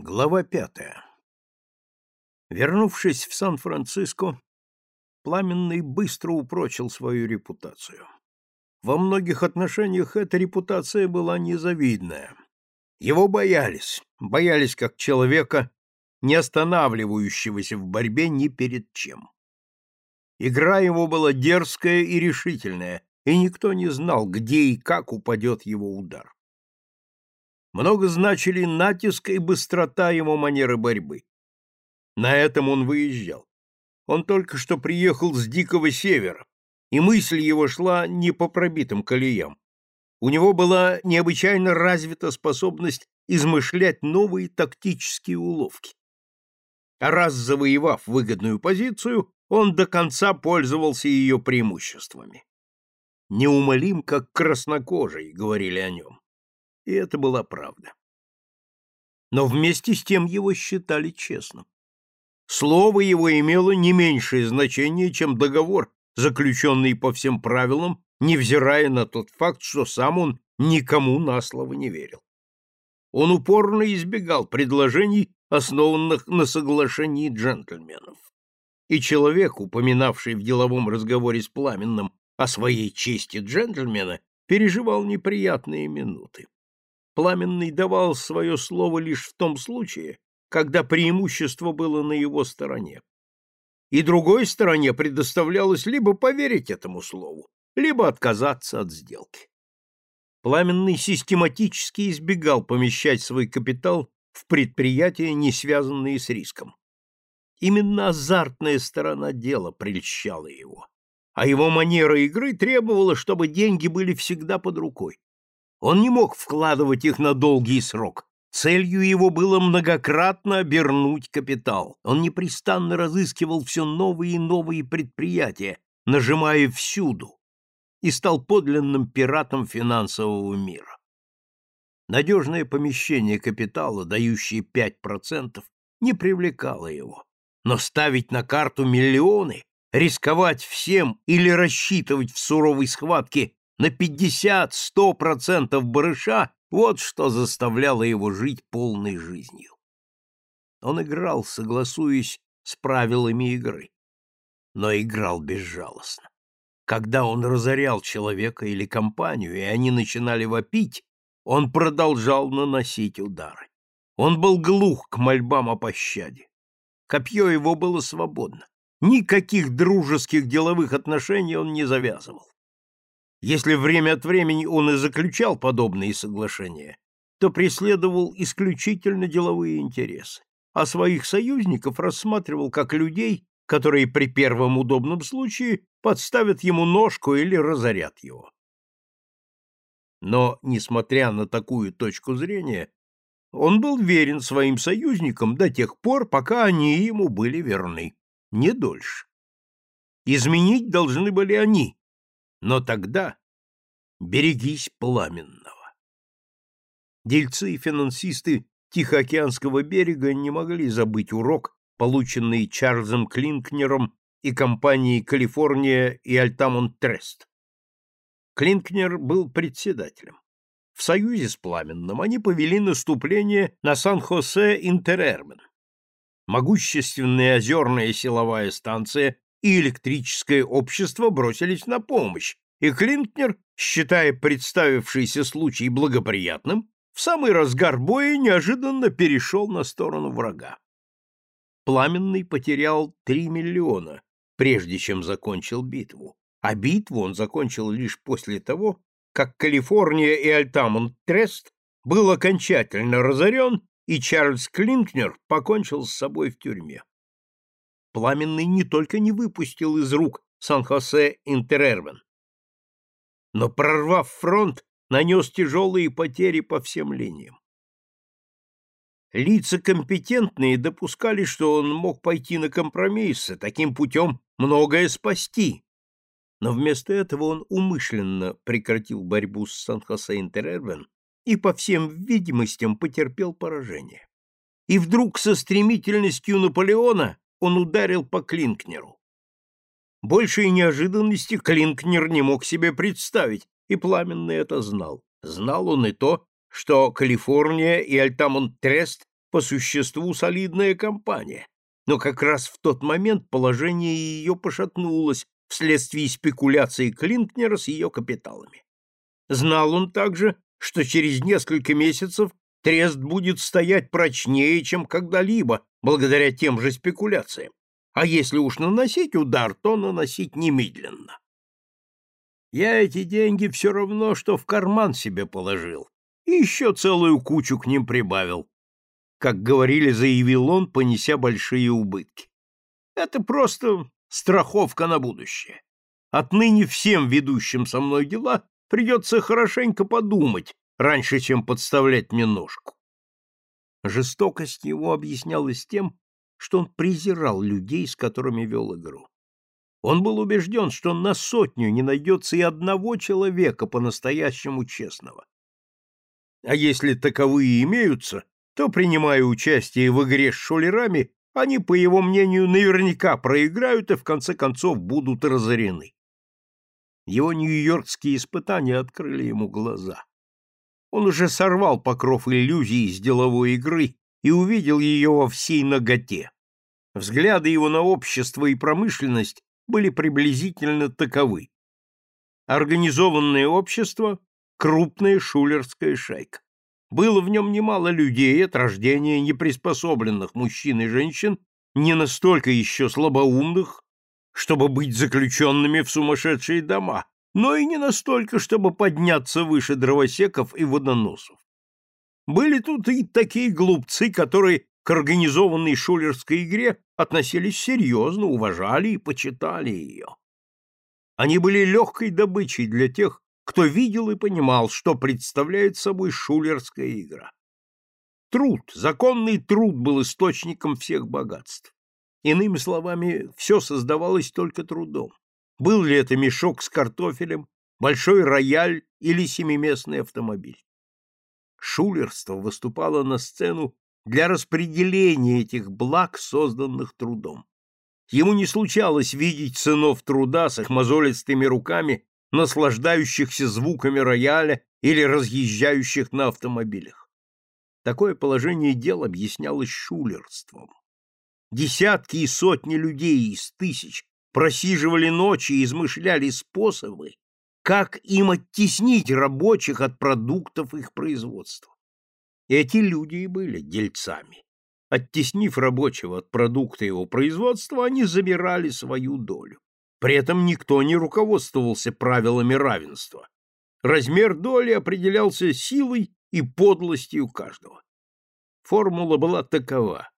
Глава пятая. Вернувшись в Сан-Франциско, Пламенный быстро упрочил свою репутацию. Во многих отношениях эта репутация была незавидная. Его боялись, боялись как человека, не останавливающегося в борьбе ни перед чем. Игра его была дерзкая и решительная, и никто не знал, где и как упадет его удар. Много значили натиск и быстрота его манеры борьбы. На этом он выезжал. Он только что приехал с Дикого Севера, и мысль его шла не по пробитым колеям. У него была необычайно развита способность измышлять новые тактические уловки. А раз завоевав выгодную позицию, он до конца пользовался ее преимуществами. «Неумолим, как краснокожий», — говорили о нем и это была правда. Но вместе с тем его считали честным. Слово его имело не меньшее значение, чем договор, заключенный по всем правилам, невзирая на тот факт, что сам он никому на слово не верил. Он упорно избегал предложений, основанных на соглашении джентльменов. И человек, упоминавший в деловом разговоре с Пламенным о своей чести джентльмена, переживал неприятные минуты. Пламенный давал свое слово лишь в том случае, когда преимущество было на его стороне. И другой стороне предоставлялось либо поверить этому слову, либо отказаться от сделки. Пламенный систематически избегал помещать свой капитал в предприятия, не связанные с риском. Именно азартная сторона дела прельщала его, а его манера игры требовала, чтобы деньги были всегда под рукой. Он не мог вкладывать их на долгий срок. Целью его было многократно обернуть капитал. Он непрестанно разыскивал все новые и новые предприятия, нажимая всюду, и стал подлинным пиратом финансового мира. Надежное помещение капитала, дающее 5%, не привлекало его. Но ставить на карту миллионы, рисковать всем или рассчитывать в суровой схватке на 50-100% барыша, вот что заставляло его жить полной жизнью. Он играл, согласуясь с правилами игры, но играл безжалостно. Когда он разорял человека или компанию, и они начинали вопить, он продолжал наносить удары. Он был глух к мольбам о пощаде. Копье его было свободно. Никаких дружеских деловых отношений он не завязывал. Если время от времени он и заключал подобные соглашения, то преследовал исключительно деловые интересы, а своих союзников рассматривал как людей, которые при первом удобном случае подставят ему ножку или разорят его. Но, несмотря на такую точку зрения, он был верен своим союзникам до тех пор, пока они ему были верны, не дольше. Изменить должны были они, но тогда берегись пламенного. Дельцы и финансисты Тихоокеанского берега не могли забыть урок, полученный Чарльзом Клинкнером и компанией «Калифорния» и «Альтамонт Трест». Клинкнер был председателем. В союзе с Пламенным они повели наступление на Сан-Хосе Интерермен. Могущественная озерная силовая станция и электрическое общество бросились на помощь, и Клинкнер, считая представившийся случай благоприятным, в самый разгар боя неожиданно перешел на сторону врага. Пламенный потерял три миллиона, прежде чем закончил битву, а битву он закончил лишь после того, как Калифорния и Альтамонт Трест был окончательно разорен, и Чарльз Клинкнер покончил с собой в тюрьме. Пламенный не только не выпустил из рук Сан-Хосе Интерервен, но, прорвав фронт, нанес тяжелые потери по всем линиям. Лица компетентные допускали, что он мог пойти на компромиссы, таким путем многое спасти. Но вместо этого он умышленно прекратил борьбу с Сан-Хосе Интерервен и, по всем видимостям, потерпел поражение. И вдруг со стремительностью Наполеона он ударил по Клинкнеру. Большей неожиданности Клинкнер не мог себе представить, и Пламенный это знал. Знал он и то, что Калифорния и Альтамонт Трест по существу солидная компания, но как раз в тот момент положение ее пошатнулось вследствие спекуляции Клинкнера с ее капиталами. Знал он также, что через несколько месяцев трест будет стоять прочнее, чем когда-либо, благодаря тем же спекуляциям. А если уж наносить удар, то наносить немедленно. Я эти деньги все равно, что в карман себе положил, и еще целую кучу к ним прибавил. Как говорили, заявил он, понеся большие убытки. Это просто страховка на будущее. Отныне всем ведущим со мной дела придется хорошенько подумать, раньше, чем подставлять мне ножку. Жестокость его объяснялась тем, что он презирал людей, с которыми вел игру. Он был убежден, что на сотню не найдется и одного человека по-настоящему честного. А если таковые имеются, то, принимая участие в игре с шулерами, они, по его мнению, наверняка проиграют и в конце концов будут разорены. Его нью-йоркские испытания открыли ему глаза. Он уже сорвал покров иллюзий из деловой игры и увидел ее во всей наготе. Взгляды его на общество и промышленность были приблизительно таковы. Организованное общество — крупная шулерская шайка. Было в нем немало людей от рождения неприспособленных мужчин и женщин, не настолько еще слабоумных, чтобы быть заключенными в сумасшедшие дома, но и не настолько, чтобы подняться выше дровосеков и водоносов. Были тут и такие глупцы, которые к организованной шулерской игре относились серьезно, уважали и почитали ее. Они были легкой добычей для тех, кто видел и понимал, что представляет собой шулерская игра. Труд, законный труд был источником всех богатств. Иными словами, все создавалось только трудом. Был ли это мешок с картофелем, большой рояль или семиместный автомобиль. Шулерство выступало на сцену для распределения этих благ, созданных трудом. Ему не случалось видеть сынов труда с их мозолистыми руками, наслаждающихся звуками рояля или разъезжающих на автомобилях. Такое положение дел объяснялось шулерством. Десятки и сотни людей из тысяч просиживали ночи и измышляли способы, как им оттеснить рабочих от продуктов их производства. Эти люди и были дельцами. Оттеснив рабочего от продукта его производства, они забирали свою долю. При этом никто не руководствовался правилами равенства. Размер доли определялся силой и подлостью каждого. Формула была такова.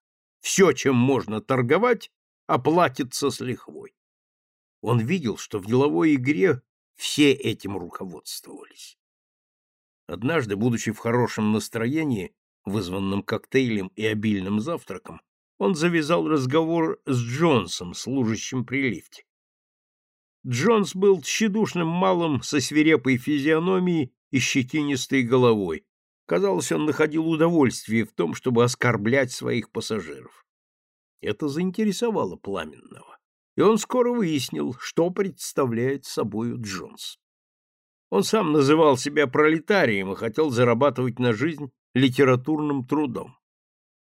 Все, чем можно торговать, оплатится с лихвой. Он видел, что в деловой игре все этим руководствовались. Однажды, будучи в хорошем настроении, вызванном коктейлем и обильным завтраком, он завязал разговор с Джонсом, служащим при лифте. Джонс был тщедушным малым со свирепой физиономией и щетинистой головой. Казалось, он находил удовольствие в том, чтобы оскорблять своих пассажиров. Это заинтересовало Пламенного, и он скоро выяснил, что представляет собою Джонс. Он сам называл себя пролетарием и хотел зарабатывать на жизнь литературным трудом.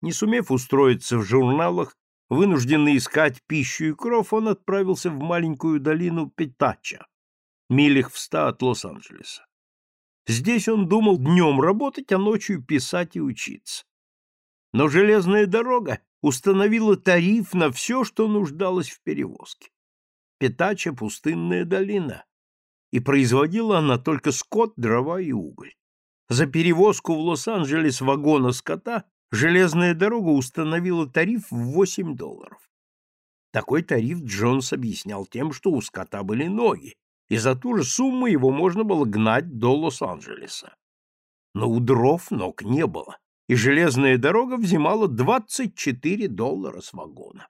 Не сумев устроиться в журналах, вынужденный искать пищу и кров, он отправился в маленькую долину Петача, милях в ста от Лос-Анджелеса. Здесь он думал днем работать, а ночью писать и учиться. Но железная дорога установила тариф на все, что нуждалось в перевозке. Петача — пустынная долина и производила она только скот, дрова и уголь. За перевозку в Лос-Анджелес вагона скота железная дорога установила тариф в 8 долларов. Такой тариф Джонс объяснял тем, что у скота были ноги, и за ту же сумму его можно было гнать до Лос-Анджелеса. Но у дров ног не было, и железная дорога взимала 24 доллара с вагона.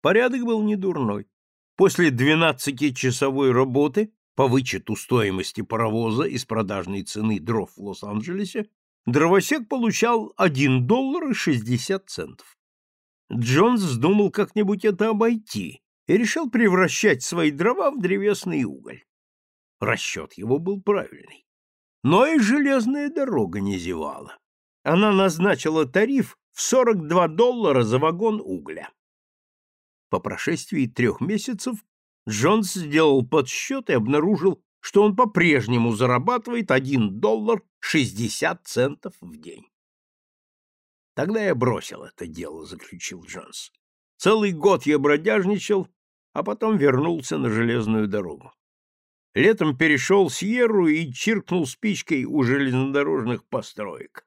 Порядок был недурной. После 12-часовой работы по вычету стоимости паровоза из продажной цены дров в Лос-Анджелесе дровосек получал 1 доллар и 60 центов. Джонс вздумал как-нибудь это обойти и решил превращать свои дрова в древесный уголь. Расчет его был правильный. Но и железная дорога не зевала. она назначила тариф в 42 доллара за вагон угля. По прошествии трех месяцев Джонс сделал подсчет и обнаружил, что он по-прежнему зарабатывает 1 доллар 60 центов в день. Тогда я бросил это дело, заключил Джонс. Целый год я бродяжничал, а потом вернулся на железную дорогу. Летом перешел Сьерру и чиркнул спичкой у железнодорожных построек.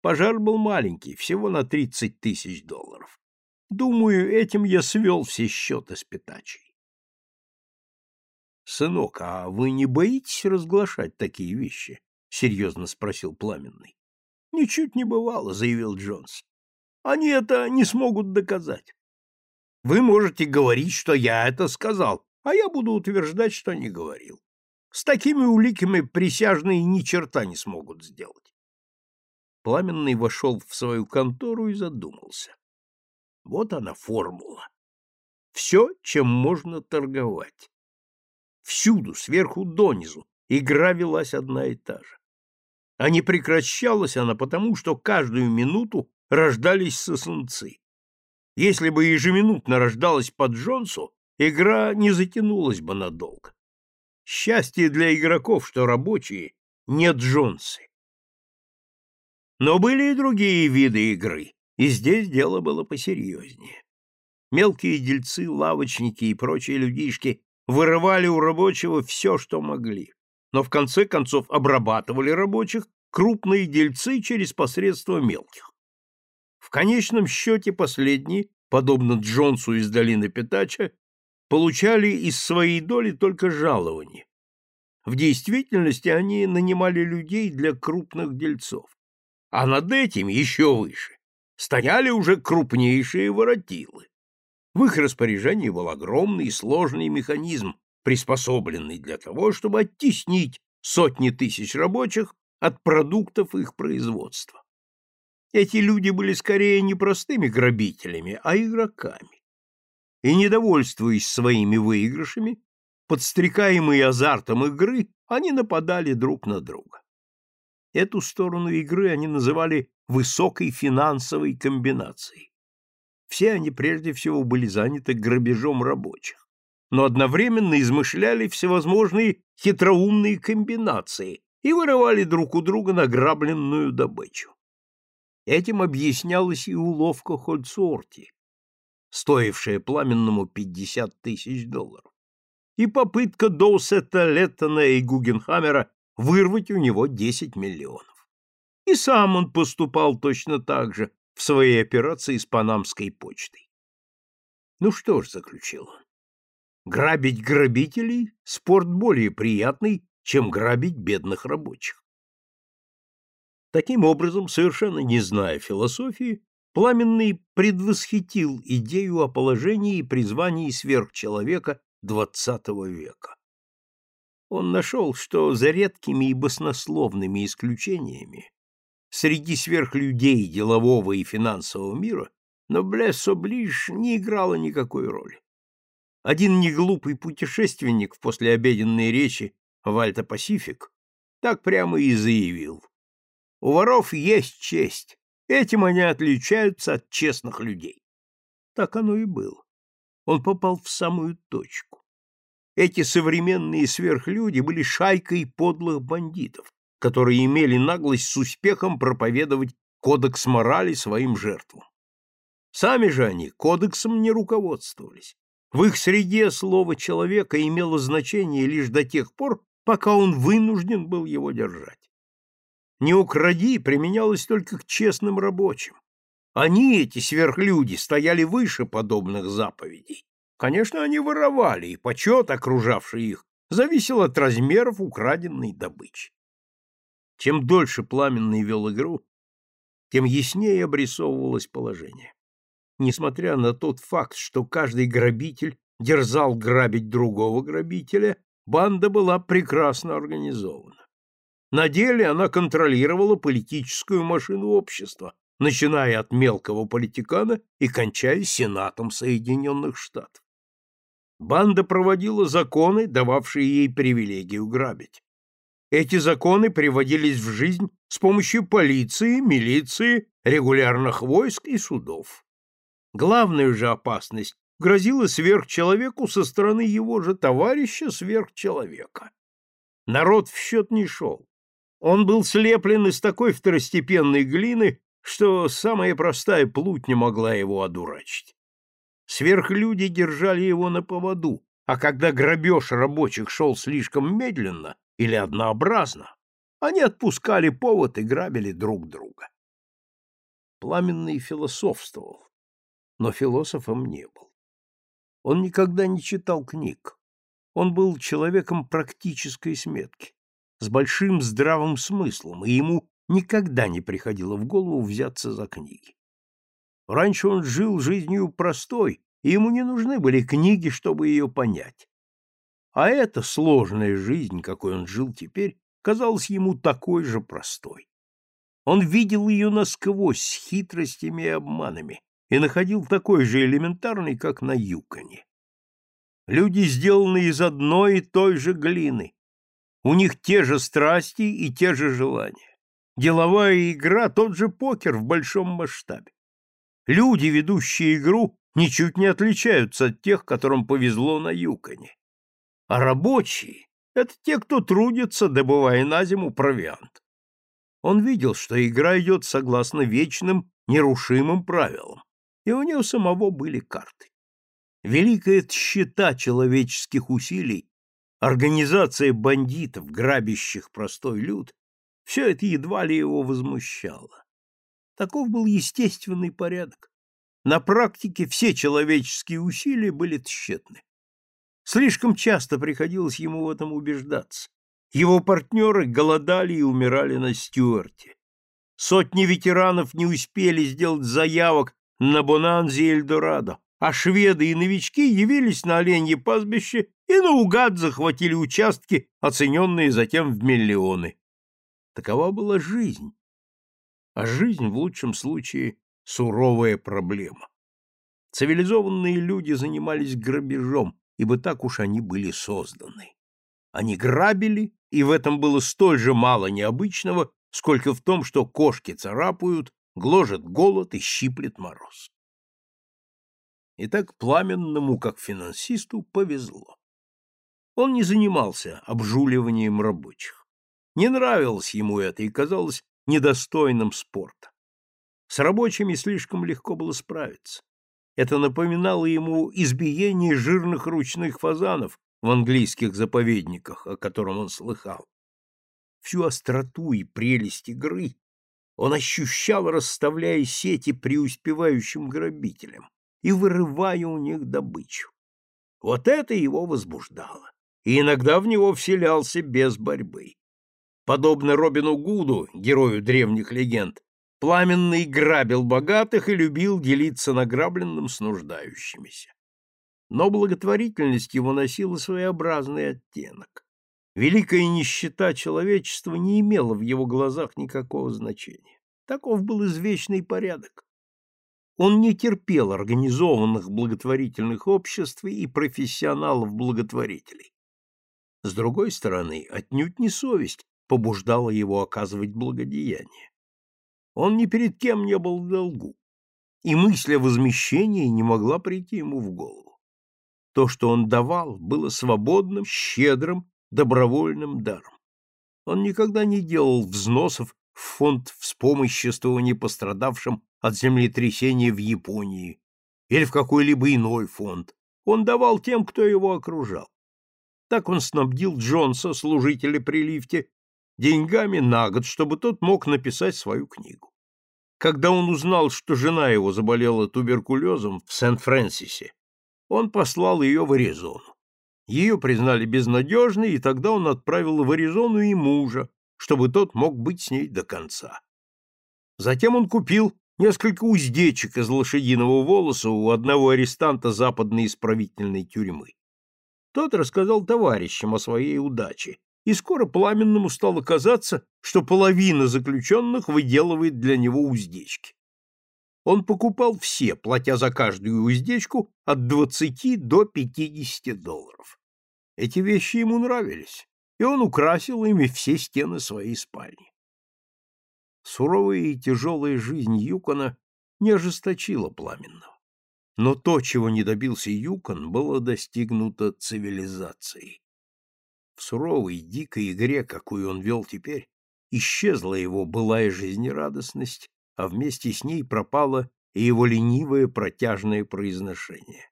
Пожар был маленький, всего на 30 тысяч долларов. Думаю, этим я свел все счеты с Питачей. «Сынок, а вы не боитесь разглашать такие вещи?» — серьезно спросил Пламенный. «Ничуть не бывало», — заявил Джонс. «Они это не смогут доказать. Вы можете говорить, что я это сказал, а я буду утверждать, что не говорил. С такими уликами присяжные ни черта не смогут сделать. Пламенный вошел в свою контору и задумался. Вот она формула. Все, чем можно торговать. Всюду, сверху донизу, игра велась одна и та же. А не прекращалась она потому, что каждую минуту рождались сосунцы. Если бы ежеминутно рождалась по Джонсу, игра не затянулась бы надолго. Счастье для игроков, что рабочие, не Джонсы. Но были и другие виды игры, и здесь дело было посерьезнее. Мелкие дельцы, лавочники и прочие людишки вырывали у рабочего все, что могли, но в конце концов обрабатывали рабочих крупные дельцы через посредство мелких. В конечном счете последние, подобно Джонсу из долины Питача, получали из своей доли только жалование. В действительности они нанимали людей для крупных дельцов. А над этим еще выше стояли уже крупнейшие воротилы. В их распоряжении был огромный и сложный механизм, приспособленный для того, чтобы оттеснить сотни тысяч рабочих от продуктов их производства. Эти люди были скорее не простыми грабителями, а игроками и, недовольствуясь своими выигрышами, подстрекаемые азартом игры, они нападали друг на друга. Эту сторону игры они называли высокой финансовой комбинацией. Все они прежде всего были заняты грабежом рабочих, но одновременно измышляли всевозможные хитроумные комбинации и вырывали друг у друга награбленную добычу. Этим объяснялась и уловка Хольцорти, стоившая пламенному 50 тысяч долларов, и попытка Доусета, Леттона и Гугенхаммера вырвать у него 10 миллионов. И сам он поступал точно так же в своей операции с панамской почтой. Ну что ж, заключил он, грабить грабителей – спорт более приятный, чем грабить бедных рабочих. Таким образом, совершенно не зная философии, Пламенный предвосхитил идею о положении и призвании сверхчеловека XX века. Он нашел, что за редкими и баснословными исключениями среди сверхлюдей делового и финансового мира Ноблес Оближ не играла никакой роли. Один неглупый путешественник в послеобеденной речи в Альта-Пасифик так прямо и заявил. У воров есть честь, Этим они отличаются от честных людей. Так оно и было. Он попал в самую точку. Эти современные сверхлюди были шайкой подлых бандитов, которые имели наглость с успехом проповедовать кодекс морали своим жертвам. Сами же они кодексом не руководствовались. В их среде слово человека имело значение лишь до тех пор, пока он вынужден был его держать. «Не укради» применялось только к честным рабочим. Они, эти сверхлюди, стояли выше подобных заповедей. Конечно, они воровали, и почет, окружавший их, зависел от размеров украденной добычи. Чем дольше Пламенный вел игру, тем яснее обрисовывалось положение. Несмотря на тот факт, что каждый грабитель дерзал грабить другого грабителя, банда была прекрасно организована. На деле она контролировала политическую машину общества, начиная от мелкого политикана и кончая Сенатом Соединенных Штатов. Банда проводила законы, дававшие ей привилегию грабить. Эти законы приводились в жизнь с помощью полиции, милиции, регулярных войск и судов. Главная же опасность грозила сверхчеловеку со стороны его же товарища сверхчеловека. Народ в счет не шел. Он был слеплен из такой второстепенной глины, что самая простая плуть не могла его одурачить. Сверхлюди держали его на поводу, а когда грабеж рабочих шел слишком медленно или однообразно, они отпускали повод и грабили друг друга. Пламенный философствовал, но философом не был. Он никогда не читал книг. Он был человеком практической сметки, с большим здравым смыслом, и ему никогда не приходило в голову взяться за книги. Раньше он жил жизнью простой, и ему не нужны были книги, чтобы ее понять. А эта сложная жизнь, какой он жил теперь, казалась ему такой же простой. Он видел ее насквозь с хитростями и обманами и находил такой же элементарный, как на Юконе. Люди сделаны из одной и той же глины. У них те же страсти и те же желания. Деловая игра — тот же покер в большом масштабе. Люди, ведущие игру, ничуть не отличаются от тех, которым повезло на Юконе. А рабочие — это те, кто трудится, добывая на зиму провиант. Он видел, что игра идет согласно вечным, нерушимым правилам, и у него самого были карты. Великая тщета человеческих усилий, организация бандитов, грабящих простой люд, все это едва ли его возмущало. Таков был естественный порядок. На практике все человеческие усилия были тщетны. Слишком часто приходилось ему в этом убеждаться. Его партнеры голодали и умирали на Стюарте. Сотни ветеранов не успели сделать заявок на Бонанзе Эльдорадо, а шведы и новички явились на оленье пастбище и наугад захватили участки, оцененные затем в миллионы. Такова была жизнь. А жизнь, в лучшем случае, суровая проблема. Цивилизованные люди занимались грабежом, ибо так уж они были созданы. Они грабили, и в этом было столь же мало необычного, сколько в том, что кошки царапают, гложет голод и щиплет мороз. И так пламенному, как финансисту, повезло. Он не занимался обжуливанием рабочих. Не нравилось ему это и казалось недостойным спорта. С рабочими слишком легко было справиться. Это напоминало ему избиение жирных ручных фазанов в английских заповедниках, о котором он слыхал. Всю остроту и прелесть игры он ощущал, расставляя сети преуспевающим грабителям и вырывая у них добычу. Вот это его возбуждало, и иногда в него вселялся без борьбы. Подобно Робину Гуду, герою древних легенд, Пламенный грабил богатых и любил делиться награбленным с нуждающимися. Но благотворительность его носила своеобразный оттенок. Великая нищета человечества не имела в его глазах никакого значения. Таков был извечный порядок. Он не терпел организованных благотворительных обществ и профессионалов-благотворителей. С другой стороны, отнюдь не совесть побуждала его оказывать благодеяние. Он ни перед кем не был в долгу, и мысль о возмещении не могла прийти ему в голову. То, что он давал, было свободным, щедрым, добровольным даром. Он никогда не делал взносов в фонд вспомоществования пострадавшим от землетрясения в Японии или в какой-либо иной фонд. Он давал тем, кто его окружал. Так он снабдил Джонса, служителя при лифте, деньгами на год, чтобы тот мог написать свою книгу. Когда он узнал, что жена его заболела туберкулезом в Сент-Фрэнсисе, он послал ее в Аризону. Ее признали безнадежной, и тогда он отправил в Аризону и мужа, чтобы тот мог быть с ней до конца. Затем он купил несколько уздечек из лошадиного волоса у одного арестанта западной исправительной тюрьмы. Тот рассказал товарищам о своей удаче, и скоро Пламенному стало казаться, что половина заключенных выделывает для него уздечки. Он покупал все, платя за каждую уздечку от 20 до 50 долларов. Эти вещи ему нравились, и он украсил ими все стены своей спальни. Суровая и тяжелая жизнь Юкона не ожесточила пламенного. Но то, чего не добился Юкон, было достигнуто цивилизацией. В суровой, дикой игре, какую он вел теперь, исчезла его былая жизнерадостность, а вместе с ней пропало и его ленивое протяжное произношение.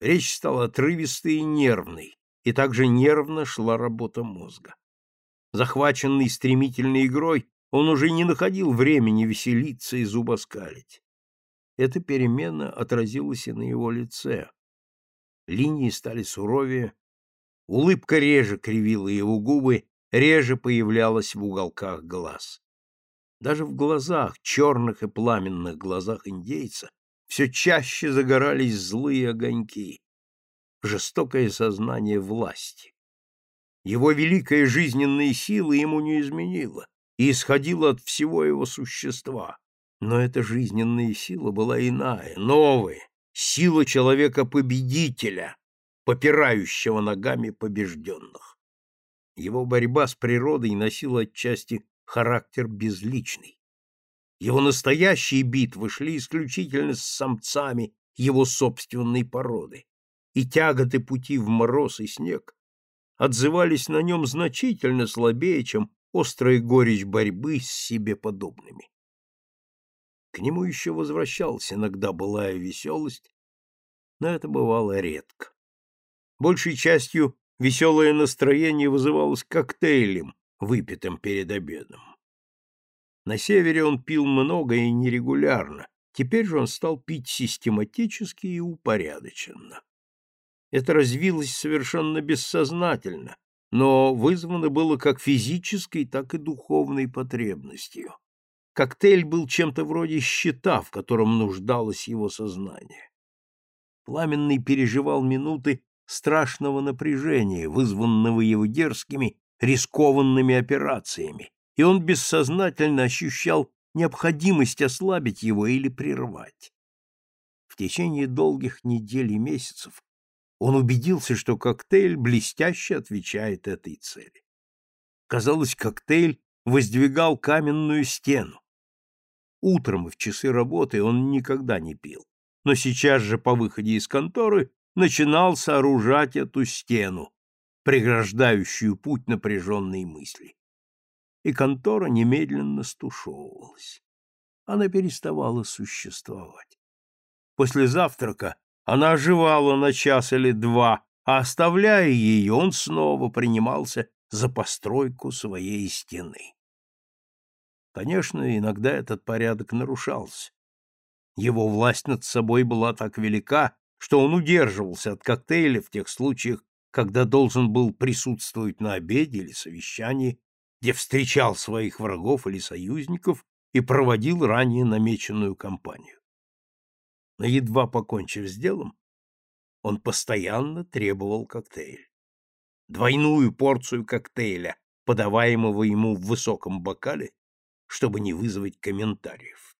Речь стала отрывистой и нервной, и также нервно шла работа мозга. Захваченный стремительной игрой, он уже не находил времени веселиться и зубоскалить. Эта перемена отразилась и на его лице. Линии стали суровее, улыбка реже кривила его губы, реже появлялась в уголках глаз. Даже в глазах, черных и пламенных глазах индейца, все чаще загорались злые огоньки, жестокое сознание власти. Его великая жизненная сила ему не изменила и исходила от всего его существа. Но эта жизненная сила была иная, новая, сила человека-победителя, попирающего ногами побежденных. Его борьба с природой носила отчасти характер безличный. Его настоящие битвы шли исключительно с самцами его собственной породы, и тяготы пути в мороз и снег отзывались на нем значительно слабее, чем острая горечь борьбы с себе подобными. К нему еще возвращалась иногда былая веселость, но это бывало редко. Большей частью веселое настроение вызывалось коктейлем, выпитым перед обедом. На севере он пил много и нерегулярно, теперь же он стал пить систематически и упорядоченно. Это развилось совершенно бессознательно, но вызвано было как физической, так и духовной потребностью. Коктейль был чем-то вроде щита, в котором нуждалось его сознание. Пламенный переживал минуты страшного напряжения, вызванного его дерзкими, рискованными операциями, и он бессознательно ощущал необходимость ослабить его или прервать. В течение долгих недель и месяцев он убедился, что коктейль блестяще отвечает этой цели. Казалось, коктейль воздвигал каменную стену, Утром в часы работы он никогда не пил, но сейчас же по выходе из конторы начинал сооружать эту стену, преграждающую путь напряженной мысли. И контора немедленно стушевывалась. Она переставала существовать. После завтрака она оживала на час или два, а оставляя ее, он снова принимался за постройку своей стены. Конечно, иногда этот порядок нарушался. Его власть над собой была так велика, что он удерживался от коктейля в тех случаях, когда должен был присутствовать на обеде или совещании, где встречал своих врагов или союзников и проводил ранее намеченную кампанию. Но едва покончив с делом, он постоянно требовал коктейль. Двойную порцию коктейля, подаваемого ему в высоком бокале, чтобы не вызвать комментариев.